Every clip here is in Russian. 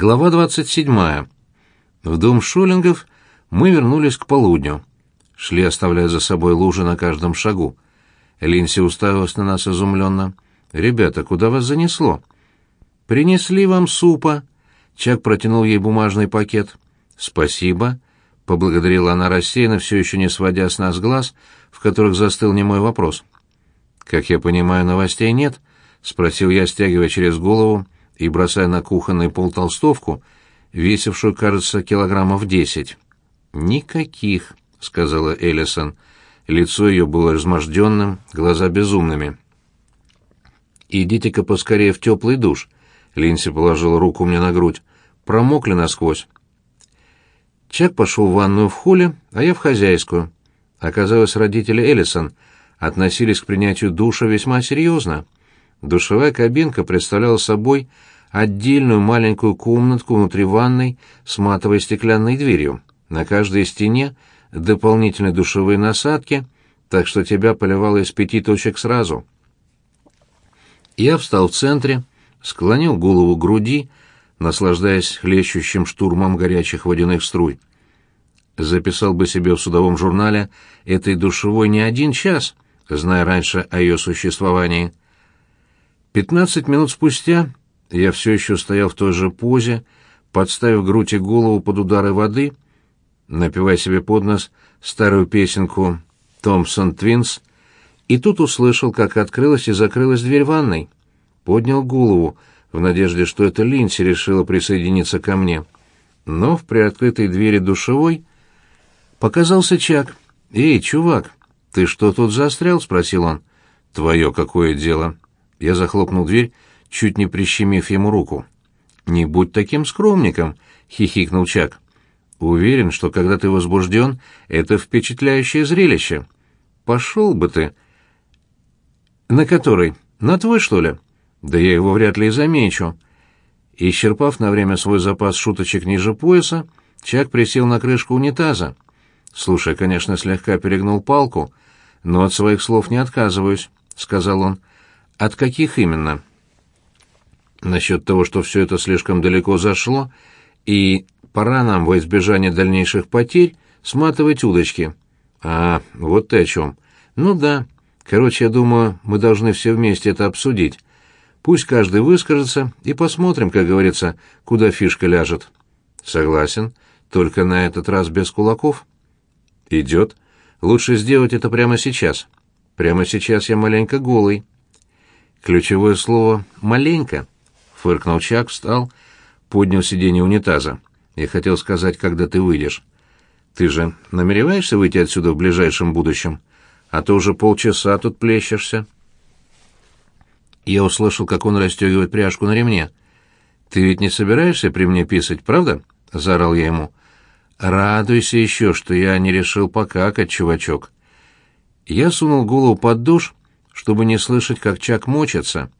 Глава 27. В дом Шолингов мы вернулись к полудню. Шли, оставляя за собой лужи на каждом шагу. Линси уставилась на нас изумленно. «Ребята, куда вас занесло?» «Принесли вам супа». Чак протянул ей бумажный пакет. «Спасибо», — поблагодарила она рассеянно, все еще не сводя с нас глаз, в которых застыл немой вопрос. «Как я понимаю, новостей нет?» — спросил я, стягивая через голову и бросая на кухонный пол толстовку, весившую, кажется, килограммов десять. «Никаких», — сказала Эллисон. Лицо ее было разможденным, глаза безумными. «Идите-ка поскорее в теплый душ», — Линси положила руку мне на грудь. «Промокли насквозь». Чак пошел в ванную в холле, а я в хозяйскую. Оказалось, родители Эллисон относились к принятию душа весьма серьезно. Душевая кабинка представляла собой отдельную маленькую комнатку внутри ванной с матовой стеклянной дверью. На каждой стене дополнительные душевые насадки, так что тебя поливало из пяти точек сразу. Я встал в центре, склонил голову к груди, наслаждаясь хлещущим штурмом горячих водяных струй. Записал бы себе в судовом журнале этой душевой не один час, зная раньше о ее существовании. Пятнадцать минут спустя я все еще стоял в той же позе, подставив грудь и голову под удары воды, напевая себе под нос старую песенку «Томпсон Твинс», и тут услышал, как открылась и закрылась дверь ванной. Поднял голову, в надежде, что это Линси решила присоединиться ко мне. Но в приоткрытой двери душевой показался Чак. «Эй, чувак, ты что тут застрял?» — спросил он. «Твое какое дело?» Я захлопнул дверь чуть не прищемив ему руку. «Не будь таким скромником», — хихикнул Чак. «Уверен, что когда ты возбужден, это впечатляющее зрелище. Пошел бы ты». «На который? На твой, что ли?» «Да я его вряд ли и замечу». Исчерпав на время свой запас шуточек ниже пояса, Чак присел на крышку унитаза. «Слушай, конечно, слегка перегнул палку, но от своих слов не отказываюсь», — сказал он. «От каких именно?» Насчет того, что все это слишком далеко зашло, и пора нам во избежание дальнейших потерь сматывать удочки. А, вот ты о чем. Ну да. Короче, я думаю, мы должны все вместе это обсудить. Пусть каждый выскажется, и посмотрим, как говорится, куда фишка ляжет. Согласен, только на этот раз без кулаков. Идет. Лучше сделать это прямо сейчас. Прямо сейчас я маленько голый. Ключевое слово «маленько» фыркнул Чак, встал, поднял сиденье унитаза. Я хотел сказать, когда ты выйдешь. Ты же намереваешься выйти отсюда в ближайшем будущем? А то уже полчаса тут плещешься. Я услышал, как он расстегивает пряжку на ремне. «Ты ведь не собираешься при мне писать, правда?» — заорал я ему. «Радуйся еще, что я не решил покакать, чувачок». Я сунул голову под душ, чтобы не слышать, как Чак мочится,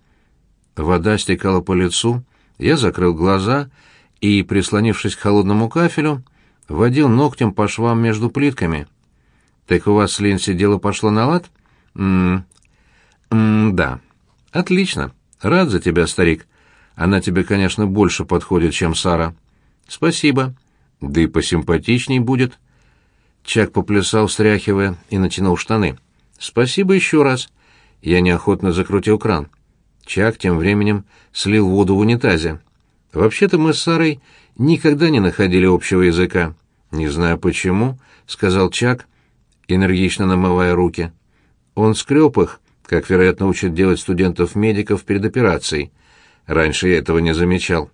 Вода стекала по лицу, я закрыл глаза и, прислонившись к холодному кафелю, водил ногтем по швам между плитками. «Так у вас Линси дело пошло на лад?» «М-м-м, да. Отлично. Рад за тебя, старик. Она тебе, конечно, больше подходит, чем Сара». «Спасибо. Да и посимпатичней будет». Чак поплясал, встряхивая, и натянул штаны. «Спасибо еще раз». Я неохотно закрутил кран. Чак тем временем слил воду в унитазе. Вообще-то мы с Сарой никогда не находили общего языка. Не знаю почему, сказал Чак, энергично намывая руки. Он скреб их, как, вероятно, учат делать студентов-медиков перед операцией. Раньше я этого не замечал.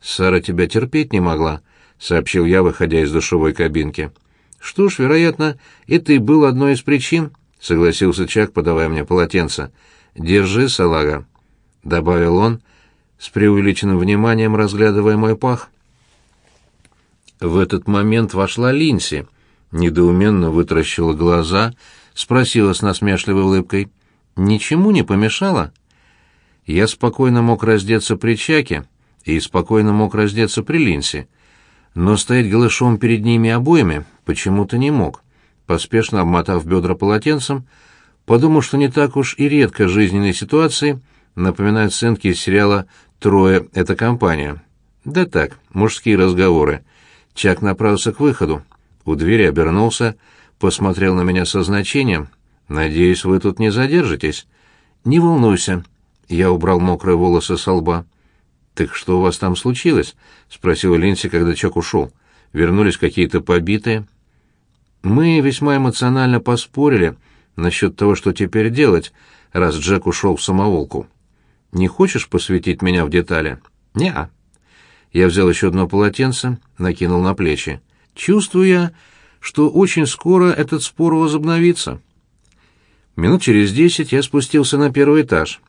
Сара тебя терпеть не могла, сообщил я, выходя из душевой кабинки. Что ж, вероятно, это и было одной из причин, согласился Чак, подавая мне полотенце. Держи, салага добавил он, с преувеличенным вниманием разглядывая мой пах. В этот момент вошла Линси, недоуменно вытаращила глаза, спросила с насмешливой улыбкой: "Ничему не помешало?" Я спокойно мог раздеться при Чаке и спокойно мог раздеться при Линси, но стоять голышом перед ними обоими почему-то не мог. Поспешно обмотав бедра полотенцем, подумал, что не так уж и редко жизненные ситуации — напоминают сценки из сериала «Трое — это компания». «Да так, мужские разговоры». Чак направился к выходу. У двери обернулся, посмотрел на меня со значением. «Надеюсь, вы тут не задержитесь?» «Не волнуйся». Я убрал мокрые волосы со лба. «Так что у вас там случилось?» — спросил Линси, когда Чак ушел. «Вернулись какие-то побитые?» Мы весьма эмоционально поспорили насчет того, что теперь делать, раз Джек ушел в самоволку. «Не хочешь посвятить меня в детали?» «Не-а». Я взял еще одно полотенце, накинул на плечи. «Чувствую я, что очень скоро этот спор возобновится». Минут через десять я спустился на первый этаж.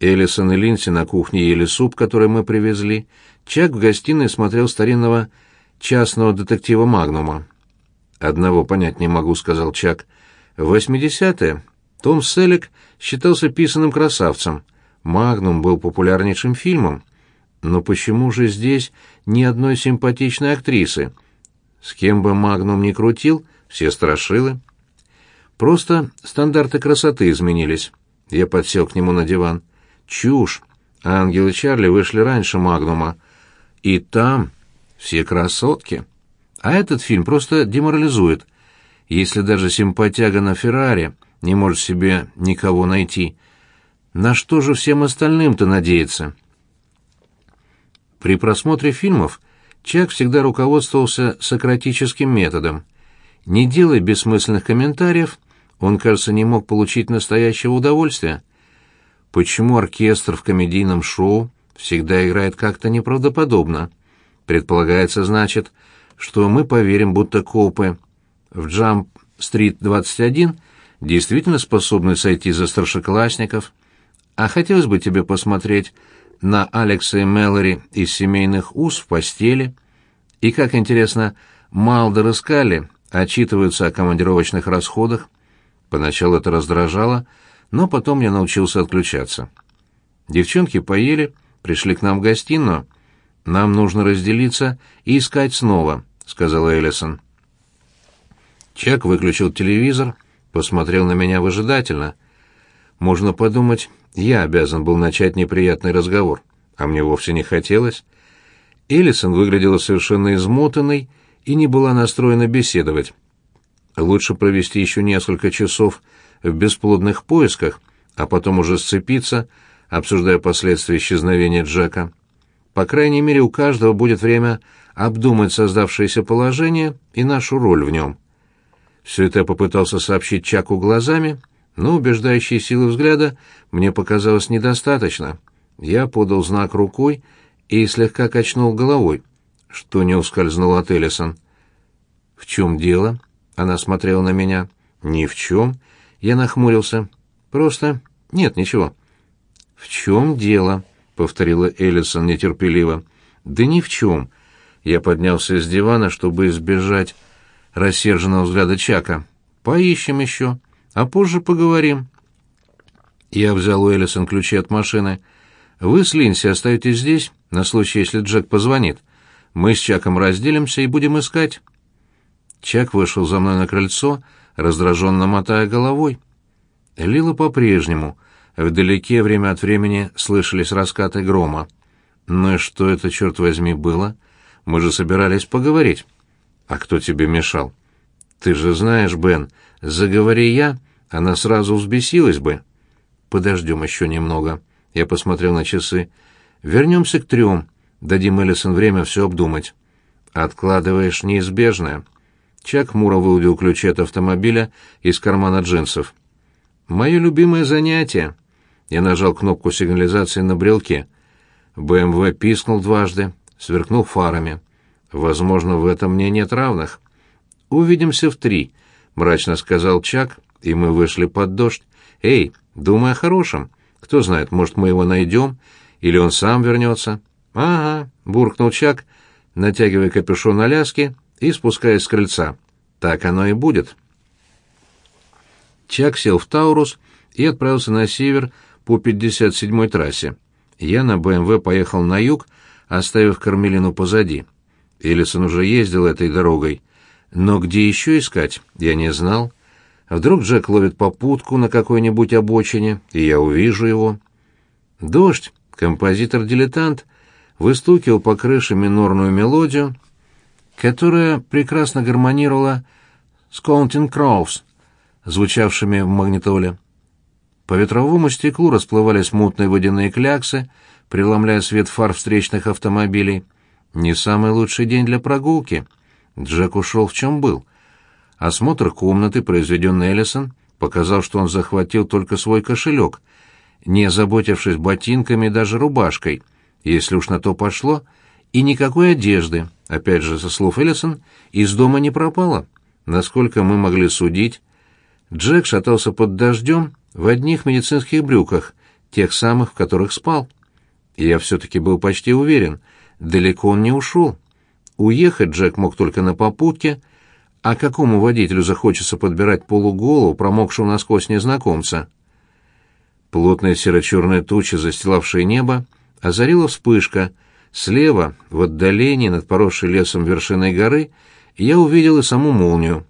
Элисон и Линси на кухне ели суп, который мы привезли. Чак в гостиной смотрел старинного частного детектива Магнума. «Одного понять не могу», — сказал Чак. «В восьмидесятые Том Селлик считался писаным красавцем. Магнум был популярнейшим фильмом. Но почему же здесь ни одной симпатичной актрисы? С кем бы Магнум ни крутил, все страшилы». Просто стандарты красоты изменились. Я подсел к нему на диван. Чушь. Ангелы Чарли вышли раньше Магнума. И там все красотки. А этот фильм просто деморализует. Если даже симпатяга на Феррари не может себе никого найти, на что же всем остальным-то надеяться? При просмотре фильмов Чак всегда руководствовался сократическим методом. Не делай бессмысленных комментариев — он, кажется, не мог получить настоящего удовольствия. Почему оркестр в комедийном шоу всегда играет как-то неправдоподобно? Предполагается, значит, что мы поверим, будто копы в Джамп-стрит-21 действительно способны сойти за старшеклассников. А хотелось бы тебе посмотреть на Алекса и Мэлори из семейных уз в постели. И, как интересно, Малдер и Скалли отчитываются о командировочных расходах, Поначалу это раздражало, но потом я научился отключаться. Девчонки поели, пришли к нам в гостиную. «Нам нужно разделиться и искать снова», — сказала Эллисон. Чак выключил телевизор, посмотрел на меня выжидательно. Можно подумать, я обязан был начать неприятный разговор, а мне вовсе не хотелось. Эллисон выглядела совершенно измотанной и не была настроена беседовать. Лучше провести еще несколько часов в бесплодных поисках, а потом уже сцепиться, обсуждая последствия исчезновения Джека. По крайней мере, у каждого будет время обдумать создавшееся положение и нашу роль в нем. Все это я попытался сообщить Чаку глазами, но убеждающей силы взгляда мне показалось недостаточно. Я подал знак рукой и слегка качнул головой, что не ускользнул от Эллисон. «В чем дело?» Она смотрела на меня. «Ни в чем». Я нахмурился. «Просто... Нет, ничего». «В чем дело?» — повторила Эллисон нетерпеливо. «Да ни в чем». Я поднялся с дивана, чтобы избежать рассерженного взгляда Чака. «Поищем еще, а позже поговорим». Я взял у Эллисон ключи от машины. «Вы с Линси остаетесь здесь, на случай, если Джек позвонит. Мы с Чаком разделимся и будем искать». Чак вышел за мной на крыльцо, раздраженно мотая головой. Лило по-прежнему. Вдалеке время от времени слышались раскаты грома. Ну и что это, черт возьми, было? Мы же собирались поговорить. А кто тебе мешал? Ты же знаешь, Бен, заговори я, она сразу взбесилась бы. Подождем еще немного. Я посмотрел на часы. Вернемся к трем. Дадим Эллисон время все обдумать. Откладываешь неизбежное. Чак хмуро выудил ключи от автомобиля из кармана джинсов. «Мое любимое занятие». Я нажал кнопку сигнализации на брелке. БМВ пискнул дважды, сверкнул фарами. «Возможно, в этом мне нет равных». «Увидимся в три», — мрачно сказал Чак, и мы вышли под дождь. «Эй, думай о хорошем. Кто знает, может, мы его найдем, или он сам вернется». «Ага», — буркнул Чак, натягивая капюшон Аляски и спускаясь с крыльца. Так оно и будет. Чак сел в Таурус и отправился на север по 57-й трассе. Я на БМВ поехал на юг, оставив Кармелину позади. Элисон уже ездил этой дорогой, но где еще искать, я не знал. Вдруг Джек ловит попутку на какой-нибудь обочине, и я увижу его. Дождь, композитор-дилетант, выстукивал по крыше минорную мелодию, которая прекрасно гармонировала с «Counting Crows», звучавшими в магнитоле. По ветровому стеклу расплывались мутные водяные кляксы, преломляя свет фар встречных автомобилей. Не самый лучший день для прогулки. Джек ушел в чем был. Осмотр комнаты, произведенный Эллисон, показал, что он захватил только свой кошелек, не озаботившись ботинками даже рубашкой, если уж на то пошло, и никакой одежды, опять же, со слов Эллисон, из дома не пропало. Насколько мы могли судить, Джек шатался под дождем в одних медицинских брюках, тех самых, в которых спал. Я все-таки был почти уверен, далеко он не ушел. Уехать Джек мог только на попутке, а какому водителю захочется подбирать полуголову, промокшего насквозь незнакомца? Плотная серо-черная туча, застилавшая небо, озарила вспышка. Слева, в отдалении, над поросшей лесом вершиной горы, я увидел и саму молнию.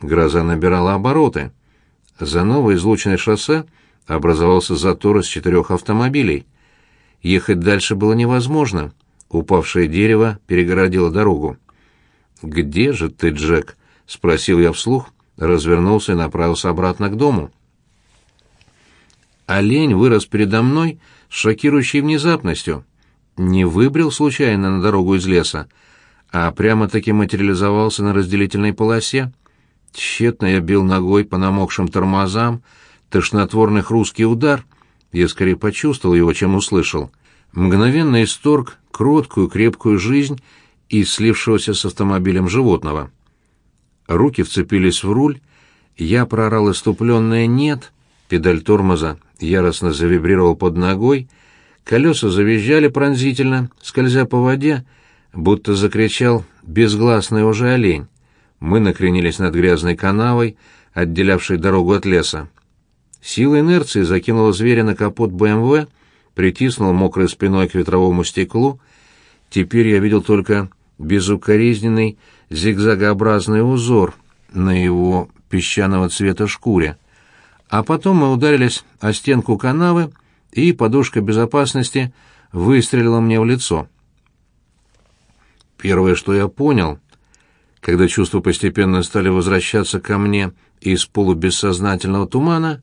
Гроза набирала обороты. За новое излученное шоссе образовался затор из четырех автомобилей. Ехать дальше было невозможно. Упавшее дерево перегородило дорогу. «Где же ты, Джек?» — спросил я вслух, развернулся и направился обратно к дому. Олень вырос передо мной с шокирующей внезапностью. Не выбрел случайно на дорогу из леса, а прямо-таки материализовался на разделительной полосе. Тщетно я бил ногой по намокшим тормозам, тошнотворный хрусткий удар. Я скорее почувствовал его, чем услышал. Мгновенно исторг кроткую, крепкую жизнь из слившегося с автомобилем животного. Руки вцепились в руль, я проорал иступленное «нет», педаль тормоза яростно завибрировал под ногой, колеса завизжали пронзительно, скользя по воде, будто закричал безгласный уже олень. Мы накренились над грязной канавой, отделявшей дорогу от леса. Сила инерции закинула зверя на капот БМВ, притиснула мокрой спиной к ветровому стеклу. Теперь я видел только безукоризненный зигзагообразный узор на его песчаного цвета шкуре. А потом мы ударились о стенку канавы, и подушка безопасности выстрелила мне в лицо. Первое, что я понял, когда чувства постепенно стали возвращаться ко мне из полубессознательного тумана,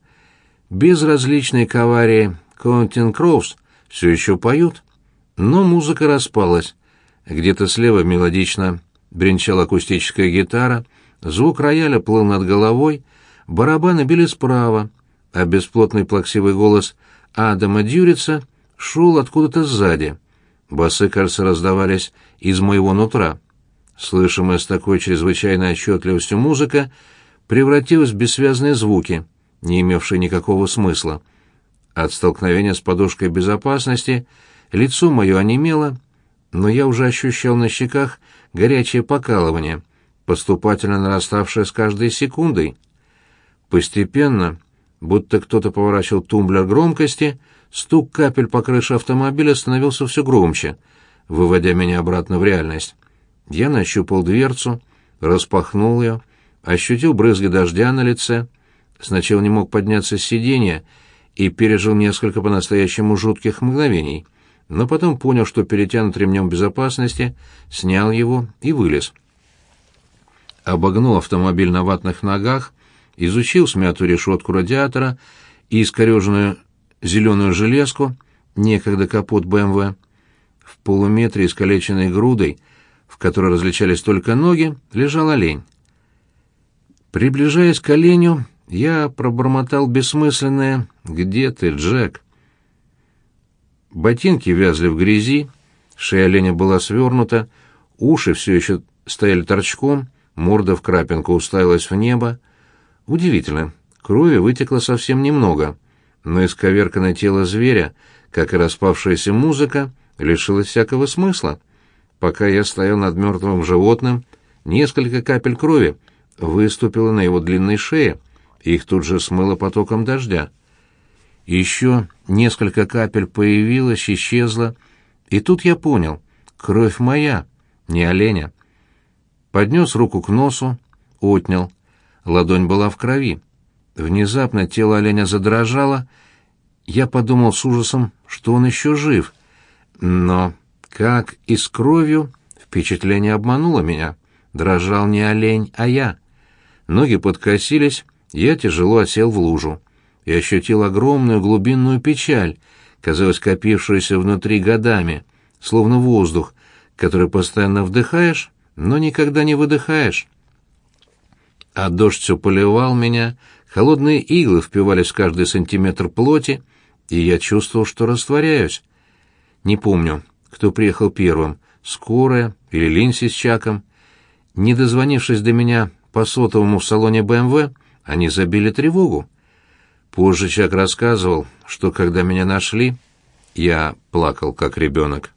безразличные к аварии Контин Кроуз все еще поют, но музыка распалась. Где-то слева мелодично бренчала акустическая гитара, звук рояля плыл над головой, барабаны били справа, а бесплотный плаксивый голос Адама Дюрица шел откуда-то сзади. Басы, кажется, раздавались из моего нутра. Слышимая с такой чрезвычайной отчетливостью музыка превратилась в бессвязные звуки, не имевшие никакого смысла. От столкновения с подушкой безопасности лицо мое онемело, но я уже ощущал на щеках горячее покалывание, поступательно нараставшее с каждой секундой. Постепенно, будто кто-то поворачивал тумблер громкости, стук капель по крыше автомобиля становился все громче, выводя меня обратно в реальность. Я нащупал дверцу, распахнул ее, ощутил брызги дождя на лице, сначала не мог подняться с сиденья и пережил несколько по-настоящему жутких мгновений — но потом понял, что перетянут ремнем безопасности, снял его и вылез. Обогнул автомобиль на ватных ногах, изучил смятую решетку радиатора и искореженную зеленую железку, некогда капот БМВ. В полуметре искалеченной грудой, в которой различались только ноги, лежал олень. Приближаясь к оленю, я пробормотал бессмысленное «Где ты, Джек?» Ботинки вязли в грязи, шея оленя была свернута, уши все еще стояли торчком, морда в крапинку уставилась в небо. Удивительно, крови вытекло совсем немного, но исковерканное тело зверя, как и распавшаяся музыка, лишилось всякого смысла. Пока я стоял над мертвым животным, несколько капель крови выступило на его длинной шее, их тут же смыло потоком дождя. Еще несколько капель появилось, исчезло, и тут я понял — кровь моя, не оленя. Поднес руку к носу, отнял. Ладонь была в крови. Внезапно тело оленя задрожало. Я подумал с ужасом, что он еще жив. Но Как и с кровью впечатление обмануло меня. Дрожал не олень, а я. Ноги подкосились, я тяжело осел в лужу. И ощутил огромную глубинную печаль, казалось, копившуюся внутри годами, словно воздух, который постоянно вдыхаешь, но никогда не выдыхаешь. А дождь все поливал меня, холодные иглы впивались в каждый сантиметр плоти, и я чувствовал, что растворяюсь. Не помню, кто приехал первым, скорая или Линси с Чаком. Не дозвонившись до меня по сотовому в салоне БМВ, они забили тревогу. Позже Чак рассказывал, что когда меня нашли, я плакал как ребенок.